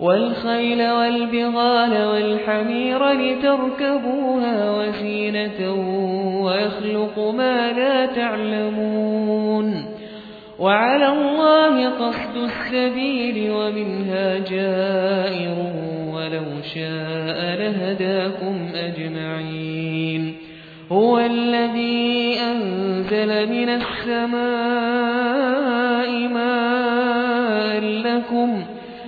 والخيل والبغال والحمير لتركبوها وزينة ويخلق ما لا تعلمون وعلى الله قصد السبيل ومنها جائر ولو شاء لهداكم أجمعين هو الذي أنزل من السماء ماء لكم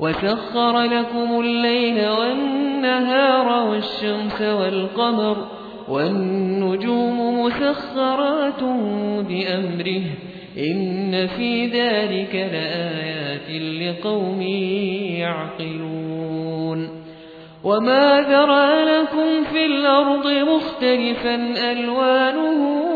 وسخر لكم الليل والنهار والشمس والقمر والنجوم مسخرات بأمره إن في ذلك لآيات لقوم يعقلون وما ذرى لكم في الأرض مختلفا ألوانه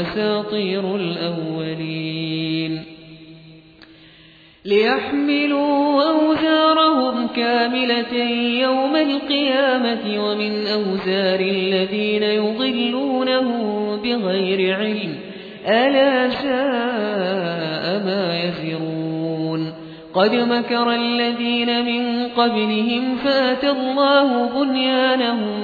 أساطير الأولين. ليحملوا أوزارهم كاملة يوم القيامة ومن أوزار الذين يضلونه بغير علم. ألا ساء ما يزرون. قد مكر الذين من قبلهم فأتى الله بنيانهم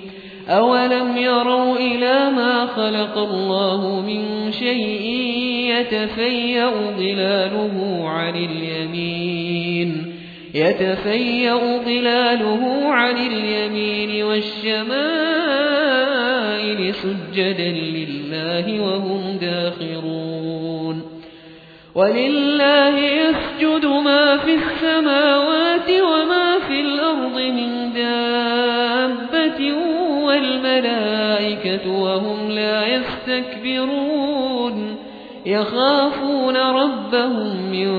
أولم يروا إلى ما خلق الله من شيء يتفيأ ظلاله عن اليمين يتفيأ ظلاله عن اليمين والشمائل سجدا لله وهم داخرون ولله يسجد ما في السماوات وما والملائكة وهم لا يستكبرون. يخافون ربهم من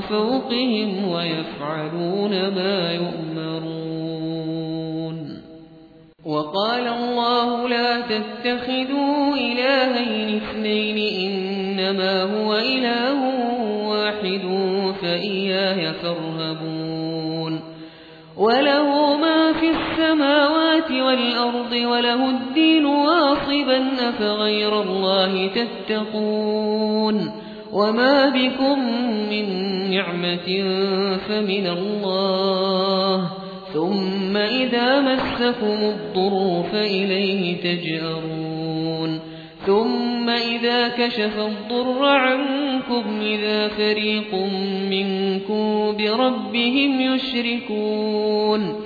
فوقهم ويفعلون ما يؤمرون. وقال الله لا تتخذوا إلهين اثنين إنما هو إله واحد فإياي فارهبون. وله ما في السماوات والأرض وله الدين واصبا أفغير الله تتقون وما بكم من نعمة فمن الله ثم إذا مسكم الضر فإليه تجأرون ثم إذا كشف الضر عنكم إذا فريق منكم بربهم يشركون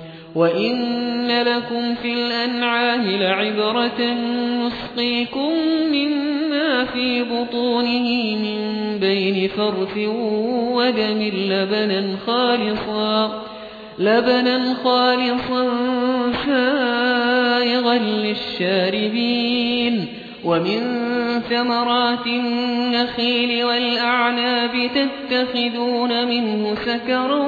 وإن لكم في الأنعام لعبرة نسقيكم مما في بطونه من بين فرث ودم لبنا خالصا لبنا خالصا سائغا للشاربين. ومن ثمرات النخيل والأعناب تتخذون منه سكرا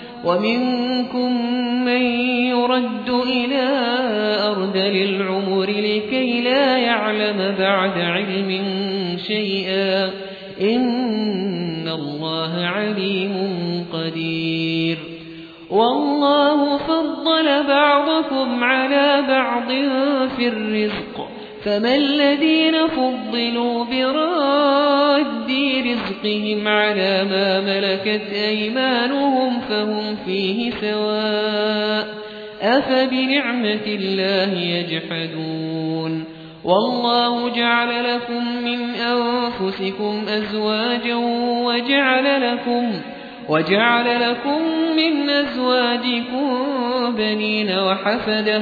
ومنكم من يرد إلى أرض للعمر لكي لا يعلم بعد علم شيئا. إن الله عليم قدير. والله فضل بعضكم على بعض في الرزق. فما الذين فضلوا براد رزقهم على ما ملكت أيمانهم فهم فيه سواء أفبنعمة الله يجحدون والله جعل لكم من أنفسكم أزواجا وجعل لكم وجعل لكم من أزواجكم بنين وحفدة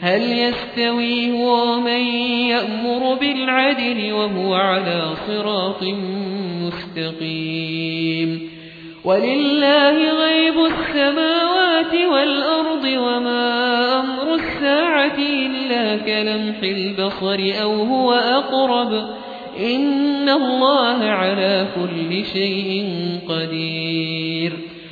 هل يستوي هو من يأمر بالعدل وهو على صراط مستقيم ولله غيب السماوات والأرض وما أمر الساعة إلا كلمح البصر أو هو أقرب إن الله على كل شيء قدير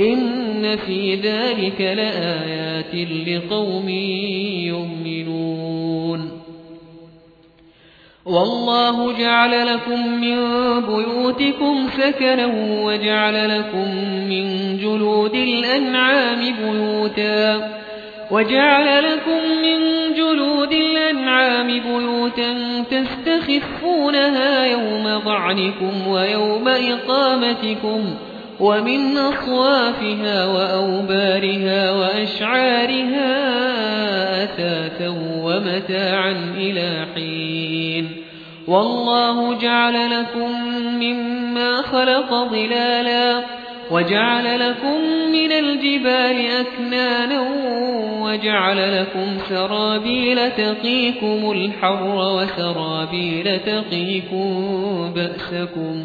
إن في ذلك لآيات لقوم يؤمنون والله جعل لكم من بيوتكم سكنا وجعل لكم من جلود الأنعام بيوتا وجعل لكم من جلود الأنعام بيوتا تستخفونها يوم ضعنكم ويوم إقامتكم ومن أصوافها وأوبارها وأشعارها أثاثا ومتاعا إلى حين. والله جعل لكم مما خلق ظلالا وجعل لكم من الجبال أكنانا وجعل لكم سرابيل تقيكم الحر وسرابيل تقيكم بأسكم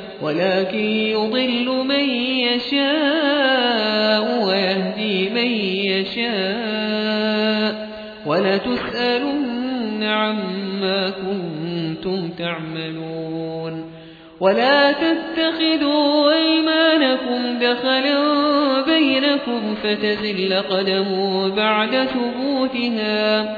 ولكن يضل من يشاء ويهدي من يشاء ولتسألن عما كنتم تعملون ولا تتخذوا أيمانكم دخلا بينكم فتزل قدم بعد ثبوتها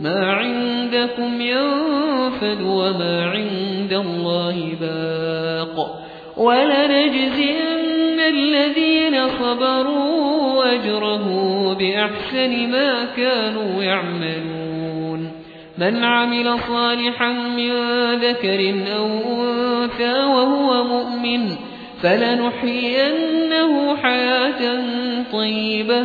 ما عندكم ينفد وما عند الله باق. ولنجزين الذين صبروا أجره بأحسن ما كانوا يعملون. من عمل صالحا من ذكر أو أنثى وهو مؤمن فلنحيينه حياة طيبة.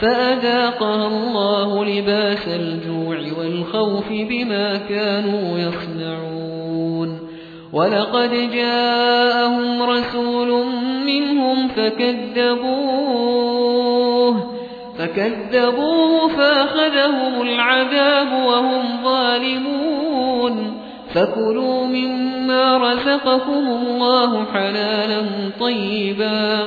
فأذاقها الله لباس الجوع والخوف بما كانوا يصنعون. ولقد جاءهم رسول منهم فكذبوه فكذبوه فأخذهم العذاب وهم ظالمون. فكلوا مما رزقكم الله حلالا طيبا.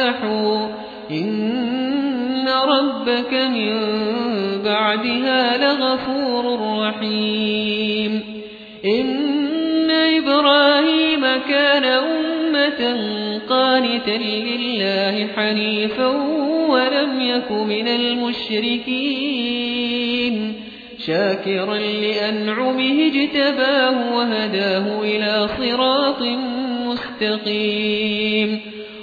وأصلحوا إن ربك من بعدها لغفور رحيم. إن إبراهيم كان أمة قانتا لله حنيفا ولم يك من المشركين. شاكرا لأنعمه اجتباه وهداه إلى صراط مستقيم.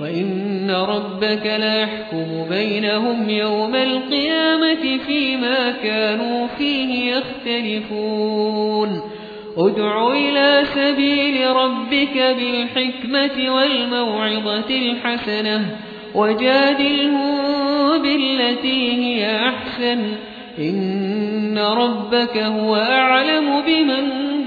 وإن ربك لا يحكم بينهم يوم القيامة فيما كانوا فيه يختلفون ادع إلى سبيل ربك بالحكمة والموعظة الحسنة وجادلهم بالتي هي أحسن إن ربك هو أعلم بمن